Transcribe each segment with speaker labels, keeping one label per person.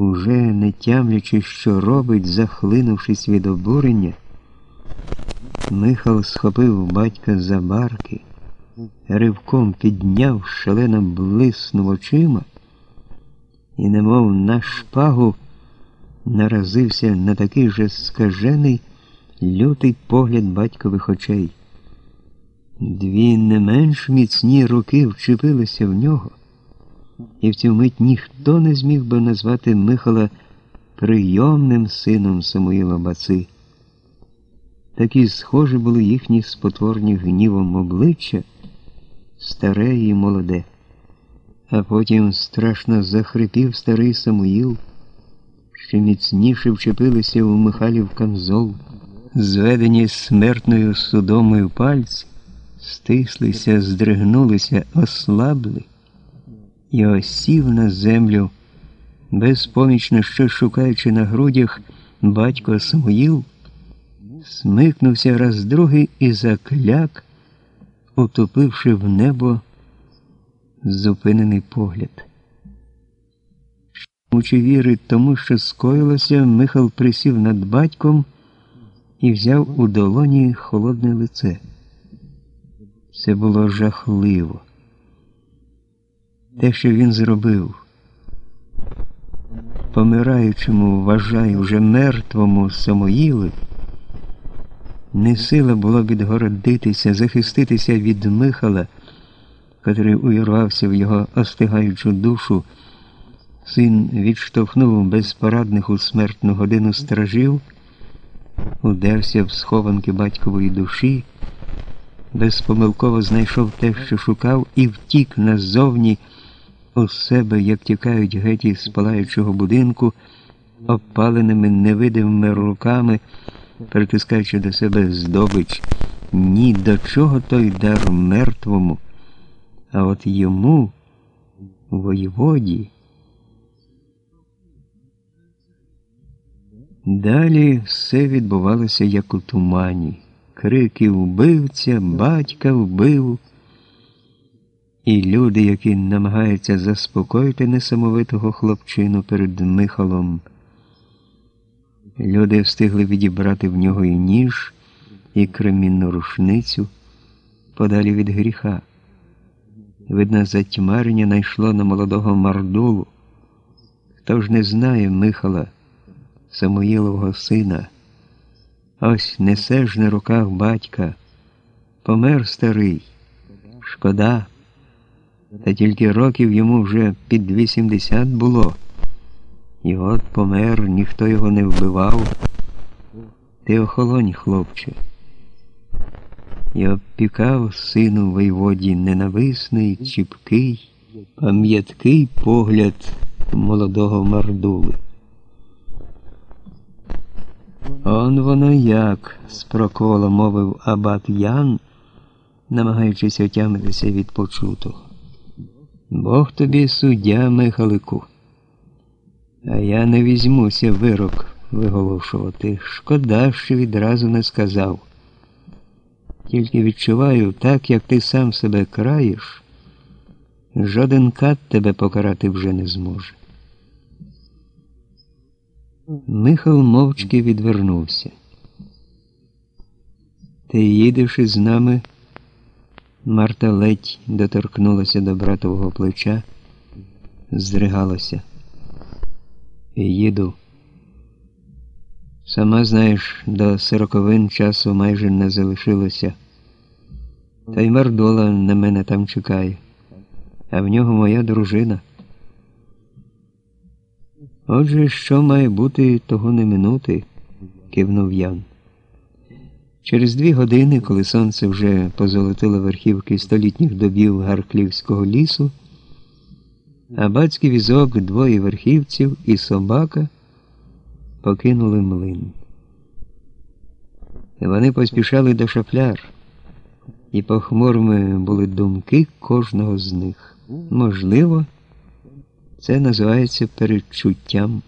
Speaker 1: Уже не тямлячи, що робить, захлинувшись від обурення, Михал схопив батька за барки, ривком підняв, шалено блиснув очима і, немов на шпагу, наразився на такий же скажений лютий погляд батькових очей. Дві не менш міцні руки вчепилися в нього, і в цю мить ніхто не зміг би назвати Михала прийомним сином Самуїла Баци. Такі схожі були їхні спотворні гнівом обличчя, старе і молоде. А потім страшно захрипів старий Самуїл, що міцніше вчепилися у Михалів камзол, зведені смертною судомою пальці стислися, здригнулися, ослабли і осів на землю, безпомічно що шукаючи на грудях, батько Самуїл, смикнувся раз другий і закляк, утопивши в небо зупинений погляд. Мучи віри тому, що скоїлося, Михал присів над батьком і взяв у долоні холодне лице. Це було жахливо. Те, що він зробив, помираючому, вважаю, вже мертвому Самоїлу, не сила було відгородитися, захиститися від Михала, котрий увірвався в його остигаючу душу. Син відштовхнув безпорадних у смертну годину стражів, удерся в схованки батькової душі безпомилково знайшов те, що шукав, і втік назовні у себе, як тікають геть із палаючого будинку, обпаленими невидимими руками, притискаючи до себе здобич. Ні до чого той дар мертвому, а от йому, воєводі. Далі все відбувалося як у тумані крики вбивця, батька вбив. І люди, які намагаються заспокоїти несамовитого хлопчину перед Михалом. Люди встигли відібрати в нього і ніж, і кремінну рушницю подалі від гріха. Видно, затьмарення найшло на молодого мардулу. Хто ж не знає Михала, Самоїлового сина? Ось несе ж на руках батька. Помер старий. Шкода. Та тільки років йому вже під 80 було. І от помер, ніхто його не вбивав. Ти охолонь, хлопче. І обпікав сину воєводі ненависний, чіпкий, пам'яткий погляд молодого мардули. Он воно як, з спроколо мовив абат Ян, намагаючись отямитися від почутого. Бог тобі суддя, Михалику. А я не візьмуся вирок виголошувати. Шкода, що відразу не сказав. Тільки відчуваю, так як ти сам себе краєш, жоден кат тебе покарати вже не зможе. Михал мовчки відвернувся. Ти їдеш із нами? Марта ледь доторкнулася до братового плеча, здригалася. Їду. Сама знаєш, до сороковин часу майже не залишилося. Та й Мардола на мене там чекає, а в нього моя дружина. Отже, що має бути, того не минути, кивнув Ян. Через дві години, коли сонце вже позолотило верхівки столітніх добів Гарклівського лісу, абацький візок двоє верхівців і собака покинули млин. Вони поспішали до шафляр, і похмурими були думки кожного з них. Можливо, це називається передчуттям.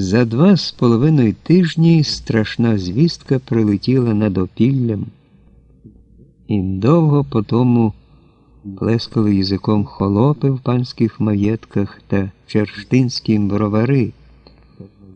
Speaker 1: За два з половиною тижні страшна звістка прилетіла над опіллям, і довго по тому плескали язиком холопи в панських маєтках та черштинські бровари.